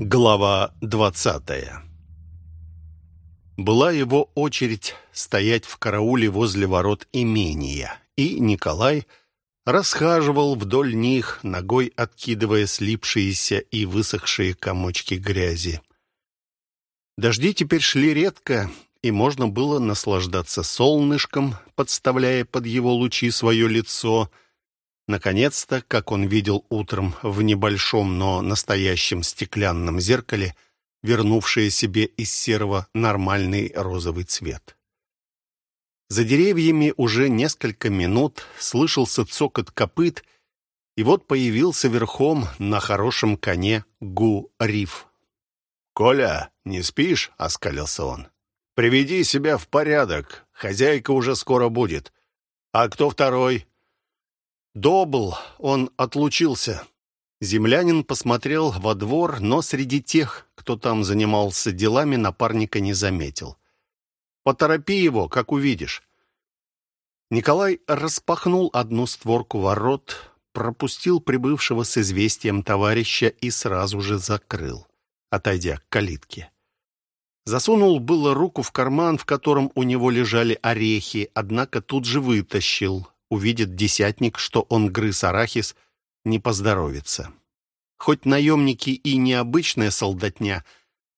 Глава двадцатая Была его очередь стоять в карауле возле ворот имения, и Николай расхаживал вдоль них, ногой откидывая слипшиеся и высохшие комочки грязи. Дожди теперь шли редко, и можно было наслаждаться солнышком, подставляя под его лучи свое лицо — Наконец-то, как он видел утром в небольшом, но настоящем стеклянном зеркале, вернувшее себе из серого нормальный розовый цвет. За деревьями уже несколько минут слышался цокот копыт, и вот появился верхом на хорошем коне Гу-Риф. «Коля, не спишь?» — оскалился он. «Приведи себя в порядок, хозяйка уже скоро будет. А кто второй?» Добл, он отлучился. Землянин посмотрел во двор, но среди тех, кто там занимался делами, напарника не заметил. «Поторопи его, как увидишь». Николай распахнул одну створку ворот, пропустил прибывшего с известием товарища и сразу же закрыл, отойдя к калитке. Засунул было руку в карман, в котором у него лежали орехи, однако тут же вытащил, увидит десятник, что он грыз арахис, не поздоровится. Хоть наемники и необычная солдатня,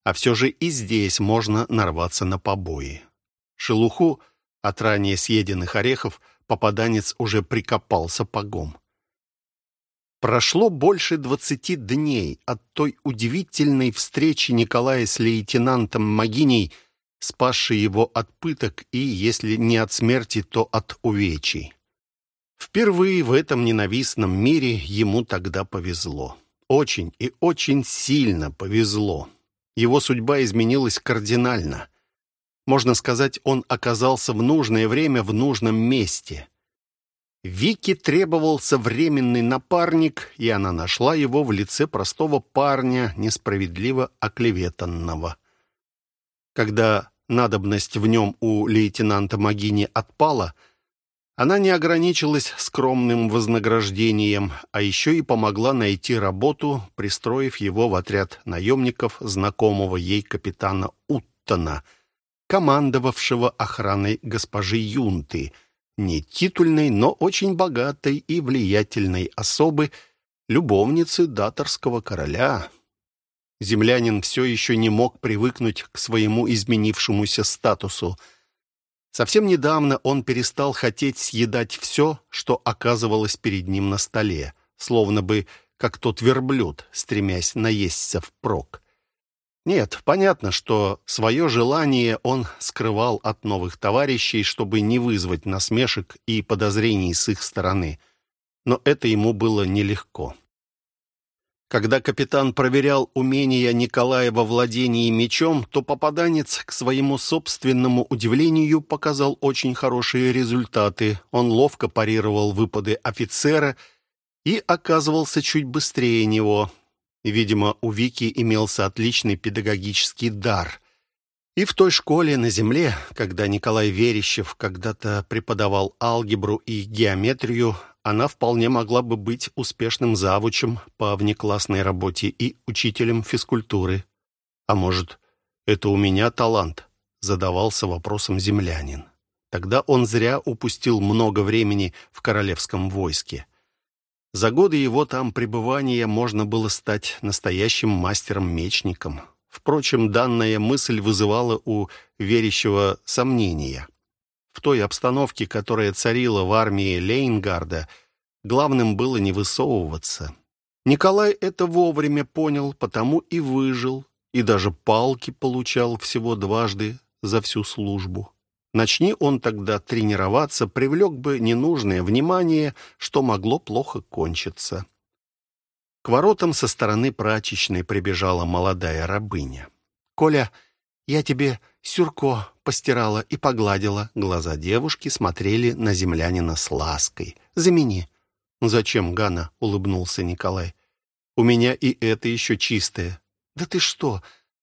а все же и здесь можно нарваться на побои. Шелуху от ранее съеденных орехов попаданец уже прикопал сапогом. Прошло больше двадцати дней от той удивительной встречи Николая с лейтенантом Магиней, спасшей его от пыток и, если не от смерти, то от увечий. Впервые в этом ненавистном мире ему тогда повезло. Очень и очень сильно повезло. Его судьба изменилась кардинально. Можно сказать, он оказался в нужное время в нужном месте. Вике требовался временный напарник, и она нашла его в лице простого парня, несправедливо оклеветанного. Когда надобность в нем у лейтенанта Магини отпала — она не ограничилась скромным вознаграждением, а еще и помогла найти работу, пристроив его в отряд наемников знакомого ей капитана Уттона, командовавшего охраной госпожи Юнты, не титульной, но очень богатой и влиятельной особы, любовницы даторского короля. Землянин все еще не мог привыкнуть к своему изменившемуся статусу – Совсем недавно он перестал хотеть съедать все, что оказывалось перед ним на столе, словно бы как тот верблюд, стремясь наесться впрок. Нет, понятно, что свое желание он скрывал от новых товарищей, чтобы не вызвать насмешек и подозрений с их стороны. Но это ему было нелегко. Когда капитан проверял умения Николая во владении мечом, то попаданец, к своему собственному удивлению, показал очень хорошие результаты. Он ловко парировал выпады офицера и оказывался чуть быстрее него. Видимо, у Вики имелся отличный педагогический дар. И в той школе на земле, когда Николай Верещев когда-то преподавал алгебру и геометрию, она вполне могла бы быть успешным завучем по внеклассной работе и учителем физкультуры. А может, это у меня талант? Задавался вопросом землянин. Тогда он зря упустил много времени в королевском войске. За годы его там пребывания можно было стать настоящим мастером-мечником. Впрочем, данная мысль вызывала у верящего сомнения. В той обстановке, которая царила в армии Лейнгарда, главным было не высовываться. Николай это вовремя понял, потому и выжил, и даже палки получал всего дважды за всю службу. Начни он тогда тренироваться, привлек бы ненужное внимание, что могло плохо кончиться. К воротам со стороны прачечной прибежала молодая рабыня. «Коля, я тебе сюрко постирала и погладила. Глаза девушки смотрели на землянина с лаской. «Замени». «Зачем, Гана?» — улыбнулся Николай. «У меня и это еще чистое». «Да ты что?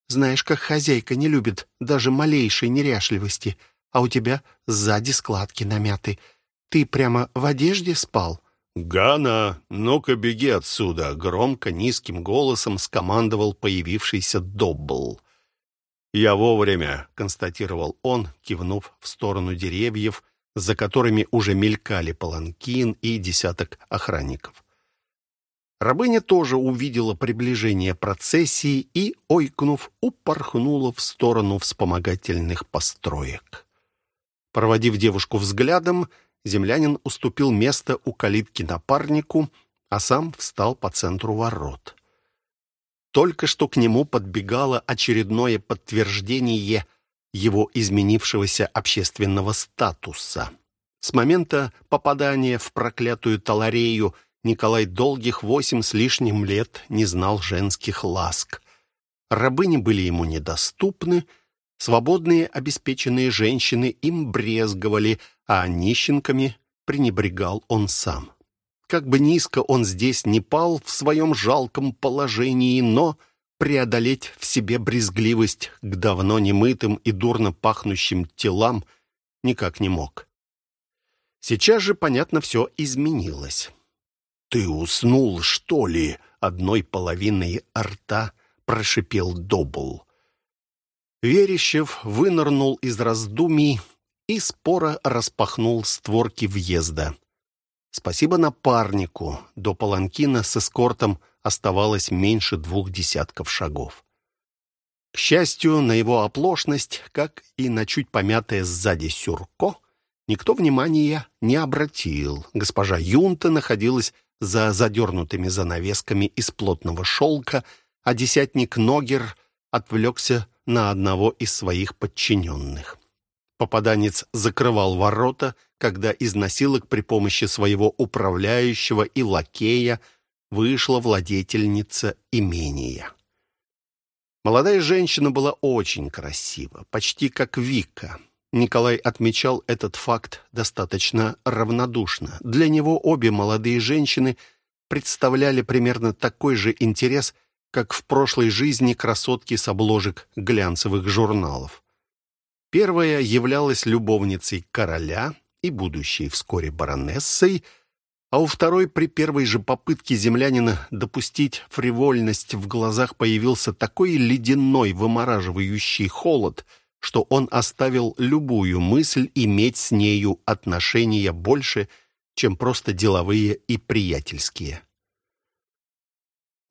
Знаешь, как хозяйка не любит даже малейшей неряшливости, а у тебя сзади складки намяты. Ты прямо в одежде спал? «Гана, ну-ка беги отсюда!» — громко, низким голосом скомандовал появившийся Доббл. «Я вовремя», — констатировал он, кивнув в сторону деревьев, за которыми уже мелькали паланкин и десяток охранников. Рабыня тоже увидела приближение процессии и, ойкнув, упорхнула в сторону вспомогательных построек. Проводив девушку взглядом, землянин уступил место у калитки напарнику, а сам встал по центру ворот. Только что к нему подбегало очередное подтверждение его изменившегося общественного статуса. С момента попадания в проклятую Таларею Николай долгих восемь с лишним лет не знал женских ласк. Рабыни были ему недоступны, свободные обеспеченные женщины им брезговали, а нищенками пренебрегал он сам. Как бы низко он здесь не пал в своем жалком положении, но преодолеть в себе брезгливость к давно немытым и дурно пахнущим телам никак не мог. Сейчас же, понятно, все изменилось. «Ты уснул, что ли?» — одной половиной рта прошипел Добл. Верещев вынырнул из раздумий и споро распахнул створки въезда. Спасибо напарнику. До Паланкина с эскортом оставалось меньше двух десятков шагов. К счастью, на его оплошность, как и на чуть помятое сзади сюрко, никто внимания не обратил. Госпожа Юнта находилась за задернутыми занавесками из плотного шелка, а десятник Ногер отвлекся на одного из своих подчиненных. Попаданец закрывал ворота, когда из носилок при помощи своего управляющего и лакея вышла владетельница имения. Молодая женщина была очень красива, почти как Вика. Николай отмечал этот факт достаточно равнодушно. Для него обе молодые женщины представляли примерно такой же интерес, как в прошлой жизни красотки с обложек глянцевых журналов. Первая являлась любовницей короля и будущей вскоре баронессой, а у второй при первой же попытке землянина допустить фривольность в глазах появился такой ледяной вымораживающий холод, что он оставил любую мысль иметь с нею отношения больше, чем просто деловые и приятельские.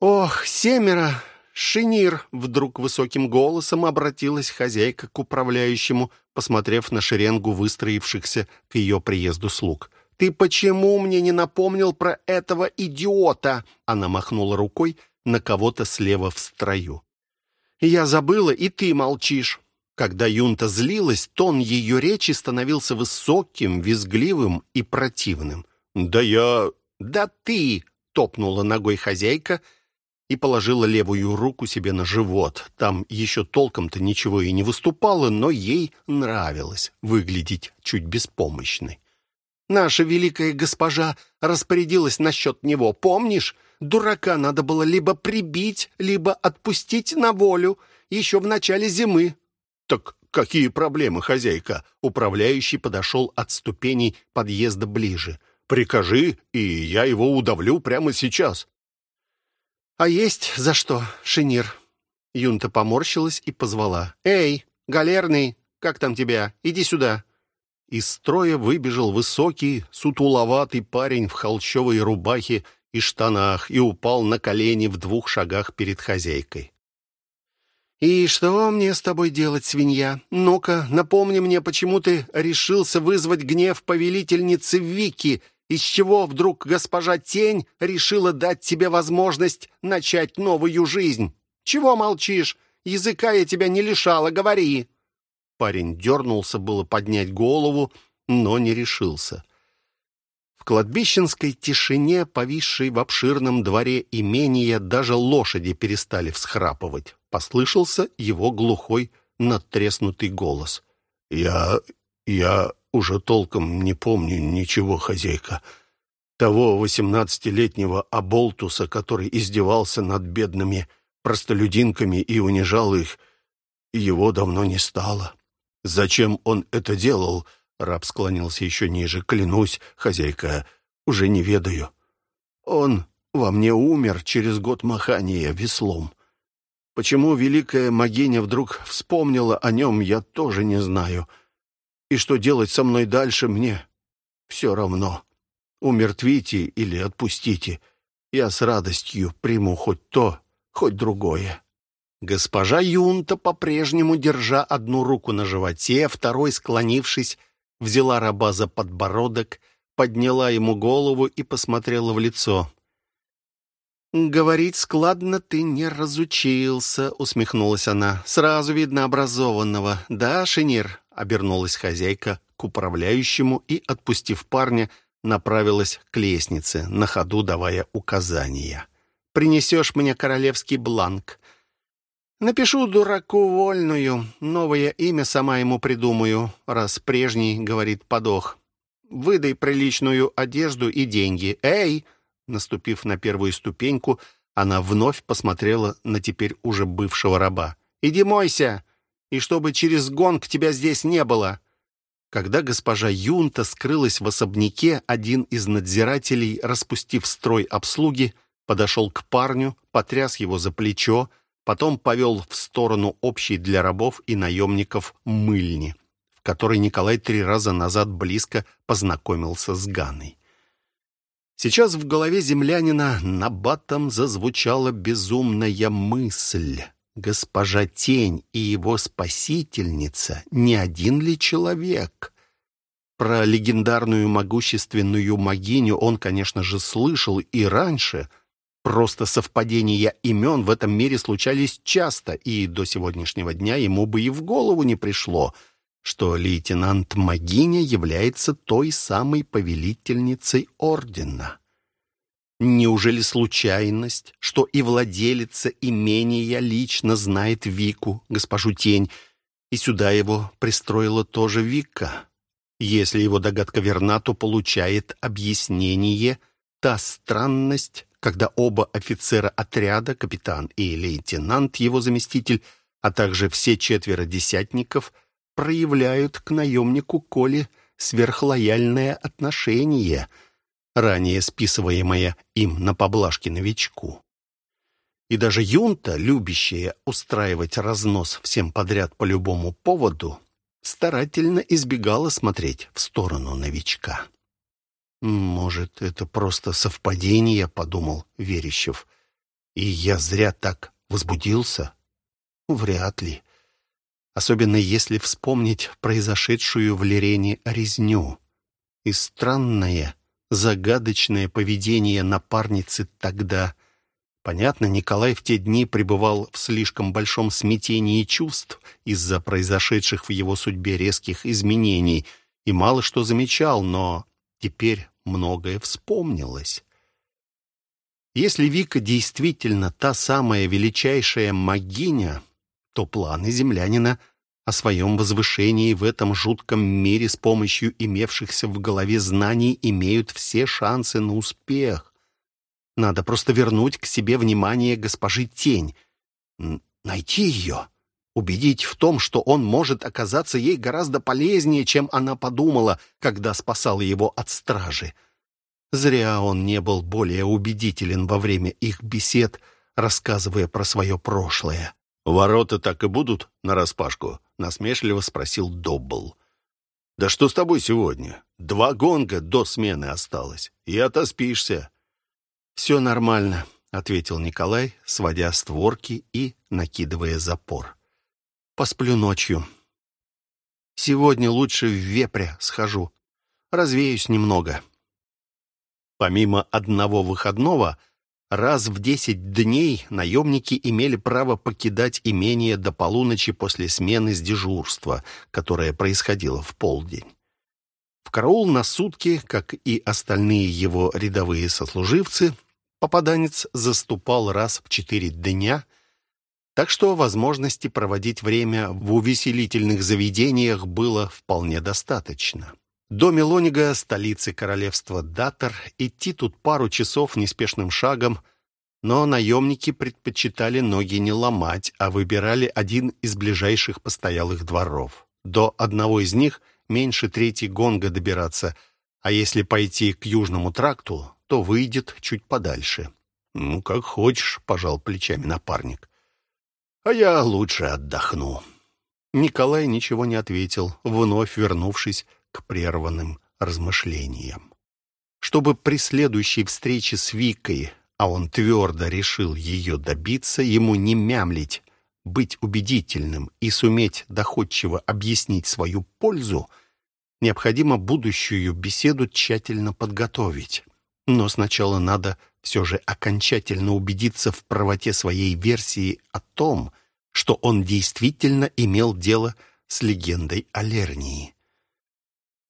«Ох, семеро! «Шинир!» — вдруг высоким голосом обратилась хозяйка к управляющему, посмотрев на шеренгу выстроившихся к ее приезду слуг. «Ты почему мне не напомнил про этого идиота?» Она махнула рукой на кого-то слева в строю. «Я забыла, и ты молчишь». Когда Юнта злилась, тон ее речи становился высоким, визгливым и противным. «Да я...» «Да ты!» — топнула ногой хозяйка — и положила левую руку себе на живот. Там еще толком-то ничего и не выступало, но ей нравилось выглядеть чуть беспомощной. «Наша великая госпожа распорядилась насчет него, помнишь? Дурака надо было либо прибить, либо отпустить на волю еще в начале зимы». «Так какие проблемы, хозяйка?» Управляющий подошел от ступеней подъезда ближе. «Прикажи, и я его удавлю прямо сейчас». «А есть за что, Шинир?» Юнта поморщилась и позвала. «Эй, галерный, как там тебя? Иди сюда!» Из строя выбежал высокий, сутуловатый парень в холщовой рубахе и штанах и упал на колени в двух шагах перед хозяйкой. «И что мне с тобой делать, свинья? Ну-ка, напомни мне, почему ты решился вызвать гнев повелительницы Вики из чего вдруг госпожа Тень решила дать тебе возможность начать новую жизнь? Чего молчишь? Языка я тебя не лишала, говори!» Парень дернулся было поднять голову, но не решился. В кладбищенской тишине, повисшей в обширном дворе имения, даже лошади перестали всхрапывать. Послышался его глухой, надтреснутый голос. «Я... я уже толком не помню ничего, хозяйка. Того восемнадцатилетнего оболтуса, который издевался над бедными простолюдинками и унижал их, его давно не стало. Зачем он это делал? Раб склонился еще ниже. Клянусь, хозяйка, уже не ведаю. Он во мне умер через год махания веслом. Почему великая могиня вдруг вспомнила о нем, я тоже не знаю. И что делать со мной дальше, мне все равно. Умертвите или отпустите. Я с радостью приму хоть то, хоть другое. Госпожа Юнта, по-прежнему держа одну руку на животе, второй склонившись, взяла раба за подбородок, подняла ему голову и посмотрела в лицо. «Говорить складно ты не разучился», — усмехнулась она. «Сразу видно образованного. Да, Шинир?» — обернулась хозяйка к управляющему и, отпустив парня, направилась к лестнице, на ходу давая указания. «Принесешь мне королевский бланк. Напишу дураку вольную, новое имя сама ему придумаю, раз прежний, говорит, подох. Выдай приличную одежду и деньги. Эй!» Наступив на первую ступеньку, она вновь посмотрела на теперь уже бывшего раба. «Иди мойся, и чтобы через гонг тебя здесь не было!» Когда госпожа Юнта скрылась в особняке, один из надзирателей, распустив строй обслуги, подошел к парню, потряс его за плечо, потом повел в сторону общей для рабов и наемников мыльни, в которой Николай три раза назад близко познакомился с Ганой. Сейчас в голове землянина набатом зазвучала безумная мысль. Госпожа Тень и его спасительница не один ли человек? Про легендарную могущественную могиню он, конечно же, слышал и раньше — Просто совпадения имен в этом мире случались часто, и до сегодняшнего дня ему бы и в голову не пришло, что лейтенант Магиня является той самой повелительницей ордена. Неужели случайность, что и владелица имения лично знает Вику, госпожу Тень, и сюда его пристроила тоже Вика? Если его догадка верна, то получает объяснение та странность, когда оба офицера отряда, капитан и лейтенант, его заместитель, а также все четверо десятников, проявляют к наемнику Коле сверхлояльное отношение, ранее списываемое им на поблажки новичку. И даже юнта, любящая устраивать разнос всем подряд по любому поводу, старательно избегала смотреть в сторону новичка. «Может, это просто совпадение», — подумал Верещев. «И я зря так возбудился?» «Вряд ли. Особенно если вспомнить произошедшую в Лерене резню. И странное, загадочное поведение напарницы тогда. Понятно, Николай в те дни пребывал в слишком большом смятении чувств из-за произошедших в его судьбе резких изменений и мало что замечал, но теперь многое вспомнилось. Если Вика действительно та самая величайшая могиня, то планы землянина о своем возвышении в этом жутком мире с помощью имевшихся в голове знаний имеют все шансы на успех. Надо просто вернуть к себе внимание госпожи Тень, найти ее, убедить в том, что он может оказаться ей гораздо полезнее, чем она подумала, когда спасала его от стражи. Зря он не был более убедителен во время их бесед, рассказывая про свое прошлое. «Ворота так и будут нараспашку?» — насмешливо спросил Доббл. «Да что с тобой сегодня? Два гонга до смены осталось, и отоспишься». «Все нормально», — ответил Николай, сводя створки и накидывая запор. «Посплю ночью. Сегодня лучше в вепря схожу. Развеюсь немного». Помимо одного выходного, раз в десять дней наемники имели право покидать имение до полуночи после смены с дежурства, которое происходило в полдень. В караул на сутки, как и остальные его рядовые сослуживцы, попаданец заступал раз в четыре дня, так что возможности проводить время в увеселительных заведениях было вполне достаточно. До Мелонига, столицы королевства Датор, идти тут пару часов неспешным шагом, но наемники предпочитали ноги не ломать, а выбирали один из ближайших постоялых дворов. До одного из них меньше трети гонга добираться, а если пойти к южному тракту, то выйдет чуть подальше. «Ну, как хочешь», — пожал плечами напарник. «А я лучше отдохну». Николай ничего не ответил, вновь вернувшись к прерванным размышлениям. Чтобы при следующей встрече с Викой, а он твердо решил ее добиться, ему не мямлить, быть убедительным и суметь доходчиво объяснить свою пользу, необходимо будущую беседу тщательно подготовить. Но сначала надо все же окончательно убедиться в правоте своей версии о том, что он действительно имел дело с легендой о Лернии.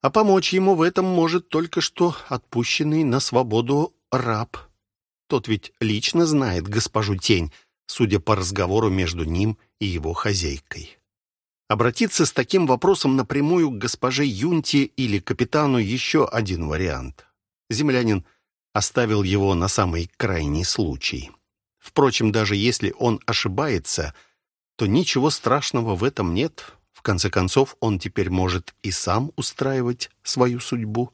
А помочь ему в этом может только что отпущенный на свободу раб. Тот ведь лично знает госпожу Тень, судя по разговору между ним и его хозяйкой. Обратиться с таким вопросом напрямую к госпоже Юнти или капитану еще один вариант. Землянин оставил его на самый крайний случай. Впрочем, даже если он ошибается, то ничего страшного в этом нет. Конце концов, он теперь может и сам устраивать свою судьбу.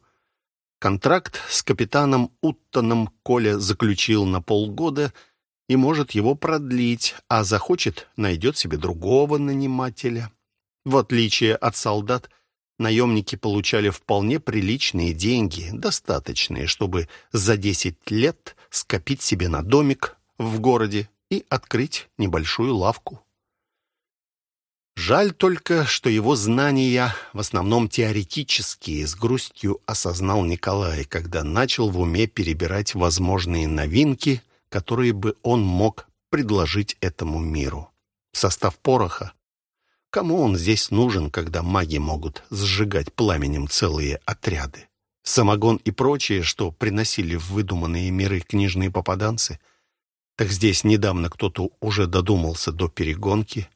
Контракт с капитаном Уттоном Коля заключил на полгода — и может его продлить, а захочет, найдет себе другого нанимателя. В отличие от солдат, наемники получали вполне приличные деньги, достаточные, чтобы за 10 лет скопить себе на домик в городе и открыть небольшую лавку. Жаль только, что его знания, в основном теоретические, с грустью осознал Николай, когда начал в уме перебирать возможные новинки, которые бы он мог предложить этому миру. Состав пороха. Кому он здесь нужен, когда маги могут сжигать пламенем целые отряды? Самогон и прочее, что приносили в выдуманные миры книжные попаданцы? Так здесь недавно кто-то уже додумался до перегонки.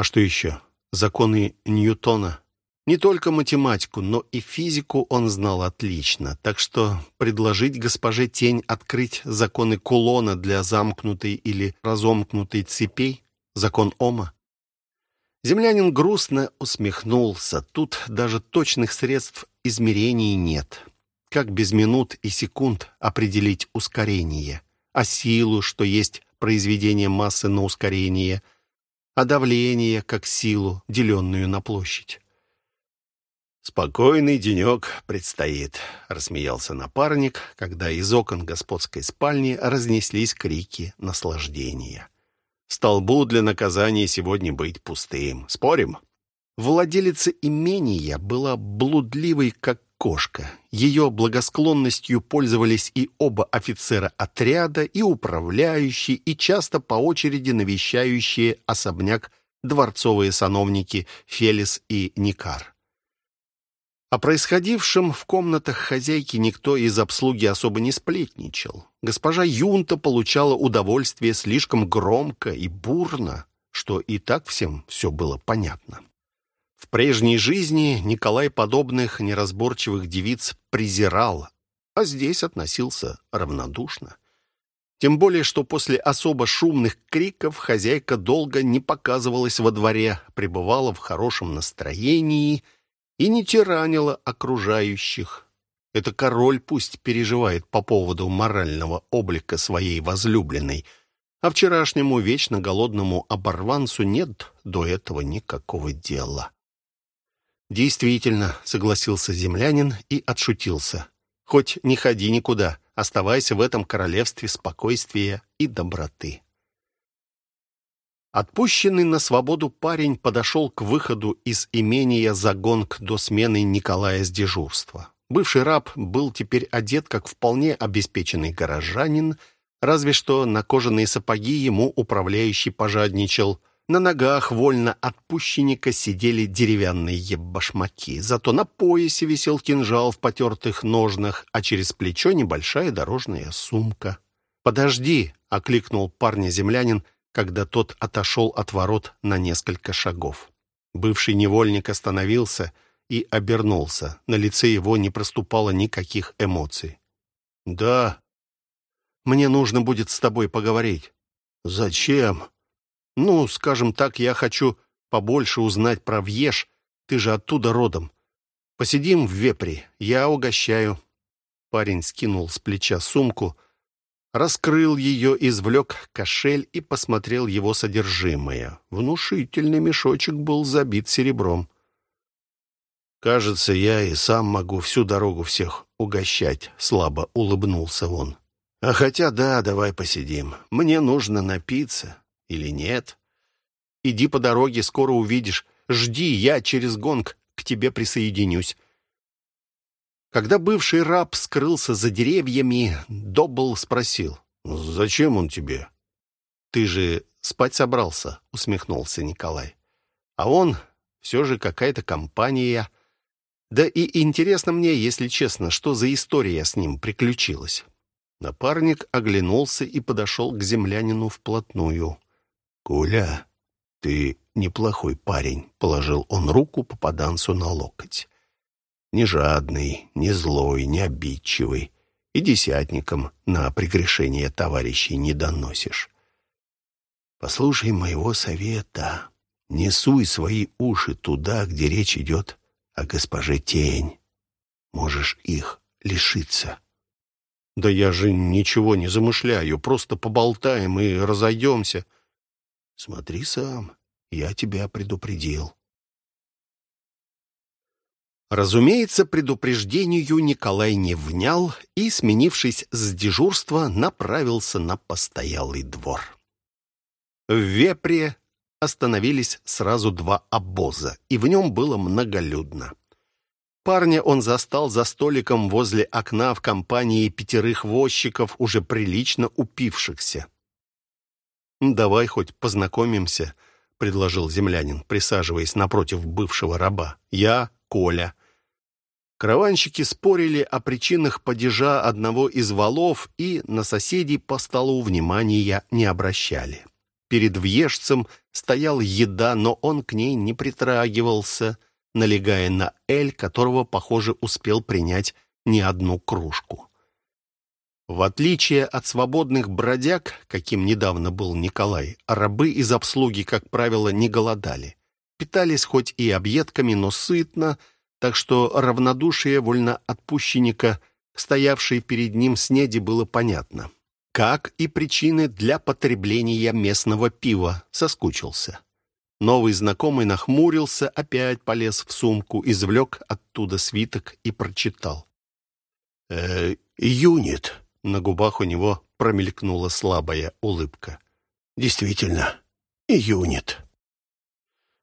А что еще? Законы Ньютона? Не только математику, но и физику он знал отлично, так что предложить госпоже Тень открыть законы кулона для замкнутой или разомкнутой цепей, закон Ома. Землянин грустно усмехнулся. Тут даже точных средств измерений нет. Как без минут и секунд определить ускорение? А силу, что есть произведение массы на ускорение? А давление, как силу, деленную на площадь? «Спокойный денек предстоит», — рассмеялся напарник, когда из окон господской спальни разнеслись крики наслаждения. «Столбу для наказания сегодня быть пустым. Спорим?» Владелица имения была блудливой, как кошка. Ее благосклонностью пользовались и оба офицера отряда, и управляющие, и часто по очереди навещающие особняк дворцовые сановники Фелис и Никар. О происходившем в комнатах хозяйки никто из обслуги особо не сплетничал. Госпожа Юнта получала удовольствие слишком громко и бурно, что и так всем все было понятно. В прежней жизни Николай подобных неразборчивых девиц презирал, а здесь относился равнодушно. Тем более, что после особо шумных криков хозяйка долго не показывалась во дворе, пребывала в хорошем настроении – и не тиранила окружающих. Это король пусть переживает по поводу морального облика своей возлюбленной, а вчерашнему вечно голодному оборванцу нет до этого никакого дела. «Действительно», — согласился землянин и отшутился. «Хоть не ходи никуда, оставайся в этом королевстве спокойствия и доброты». Отпущенный на свободу парень подошел к выходу из имения Загонг до смены Николая с дежурства. Бывший раб был теперь одет как вполне обеспеченный горожанин, разве что на кожаные сапоги ему управляющий пожадничал. На ногах вольно отпущенника сидели деревянные башмаки, зато на поясе висел кинжал в потертых ножнах, а через плечо небольшая дорожная сумка. «Подожди!» — окликнул парня землянин — когда тот отошел от ворот на несколько шагов. Бывший невольник остановился и обернулся. На лице его не проступало никаких эмоций. «Да, мне нужно будет с тобой поговорить». «Зачем?» «Ну, скажем так, я хочу побольше узнать про Вьеш. Ты же оттуда родом. Посидим в вепре, я угощаю». Парень скинул с плеча сумку, раскрыл ее, извлек кошель и посмотрел его содержимое. Внушительный мешочек был забит серебром. «Кажется, я и сам могу всю дорогу всех угощать», — слабо улыбнулся он. «А хотя да, давай посидим. Мне нужно напиться. Или нет? Иди по дороге, скоро увидишь. Жди, я через гонг к тебе присоединюсь». Когда бывший раб скрылся за деревьями, Доббл спросил. «Зачем он тебе?» «Ты же спать собрался», — усмехнулся Николай. «А он все же какая-то компания. Да и интересно мне, если честно, что за история с ним приключилась». Напарник оглянулся и подошел к землянину вплотную. «Коля, ты неплохой парень», — положил он руку попаданцу на локоть не жадный, не злой, не обидчивый, и десятникам на прегрешение товарищей не доносишь. Послушай моего совета, не суй свои уши туда, где речь идет о госпоже Тень. Можешь их лишиться. Да я же ничего не замышляю, просто поболтаем и разойдемся. Смотри сам, я тебя предупредил. Разумеется, предупреждению Николай не внял и, сменившись с дежурства, направился на постоялый двор. В Вепре остановились сразу два обоза, и в нем было многолюдно. Парня он застал за столиком возле окна в компании пятерых возчиков, уже прилично упившихся. «Давай хоть познакомимся», — предложил землянин, присаживаясь напротив бывшего раба. «Я Коля, Караванщики спорили о причинах падежа одного из валов и на соседей по столу внимания не обращали. Перед въежцем стояла еда, но он к ней не притрагивался, налегая на эль, которого, похоже, успел принять не одну кружку. В отличие от свободных бродяг, каким недавно был Николай, рабы из обслуги, как правило, не голодали. Питались хоть и объедками, но сытно – так что равнодушие вольноотпущенника, стоявшей перед ним снеди, было понятно. Как и причины для потребления местного пива, соскучился. Новый знакомый нахмурился, опять полез в сумку, извлек оттуда свиток и прочитал. «Э, «Юнит», — на губах у него промелькнула слабая улыбка. «Действительно, юнит».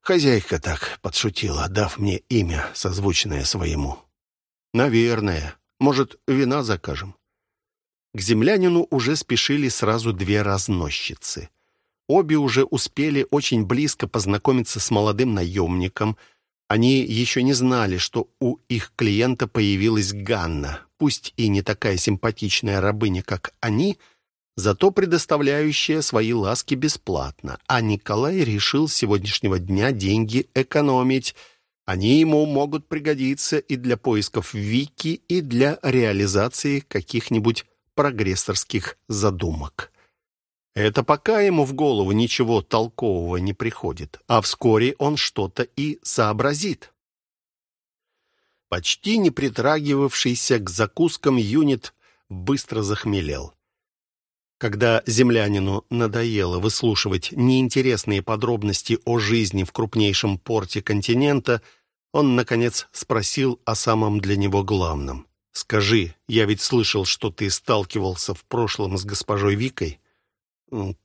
Хозяйка так подшутила, дав мне имя, созвучное своему. Наверное. Может, вина закажем? К землянину уже спешили сразу две разносчицы. Обе уже успели очень близко познакомиться с молодым наемником. Они еще не знали, что у их клиента появилась Ганна. Пусть и не такая симпатичная рабыня, как они — зато предоставляющая свои ласки бесплатно. А Николай решил с сегодняшнего дня деньги экономить. Они ему могут пригодиться и для поисков Вики, и для реализации каких-нибудь прогрессорских задумок. Это пока ему в голову ничего толкового не приходит, а вскоре он что-то и сообразит. Почти не притрагивавшийся к закускам юнит быстро захмелел. Когда землянину надоело выслушивать неинтересные подробности о жизни в крупнейшем порте континента, он, наконец, спросил о самом для него главном. «Скажи, я ведь слышал, что ты сталкивался в прошлом с госпожой Викой.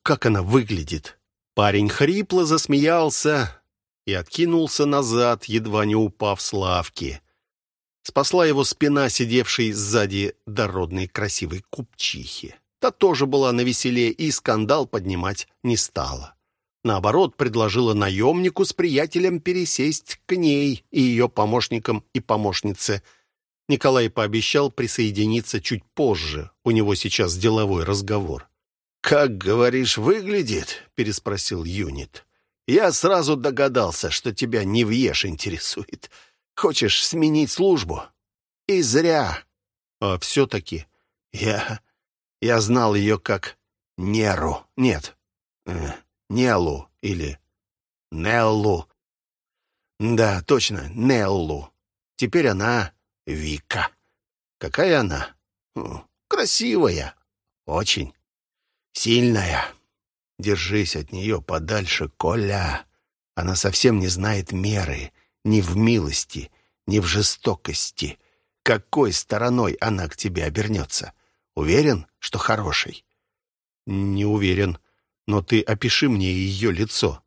Как она выглядит?» Парень хрипло засмеялся и откинулся назад, едва не упав с лавки. Спасла его спина, сидевшей сзади дородной красивой купчихи. Та тоже была навеселе и скандал поднимать не стала. Наоборот, предложила наемнику с приятелем пересесть к ней и ее помощникам и помощнице. Николай пообещал присоединиться чуть позже. У него сейчас деловой разговор. «Как, говоришь, выглядит?» — переспросил Юнит. «Я сразу догадался, что тебя не въешь интересует. Хочешь сменить службу?» «И зря». «А все-таки...» «Я я знал ее как Неру. Нет, э, Нелу или Неллу. Да, точно, Неллу. Теперь она Вика. Какая она? Красивая. Очень. Сильная. Держись от нее подальше, Коля. Она совсем не знает меры. Ни в милости, ни в жестокости. Какой стороной она к тебе обернется? Уверен, что хороший? Не уверен. Но ты опиши мне ее лицо.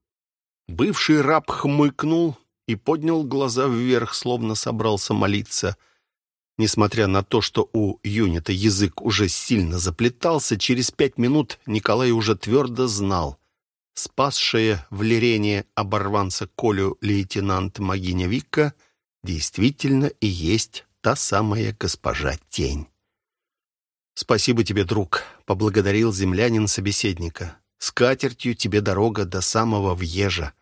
Бывший раб хмыкнул и поднял глаза вверх, словно собрался молиться — Несмотря на то, что у юнита язык уже сильно заплетался, через пять минут Николай уже твердо знал. Спасшая в лирение оборванца Колю лейтенант Магиня Вика действительно и есть та самая госпожа Тень. «Спасибо тебе, друг», — поблагодарил землянин собеседника. «С катертью тебе дорога до самого Вьежа.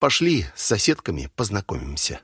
Пошли с соседками познакомимся».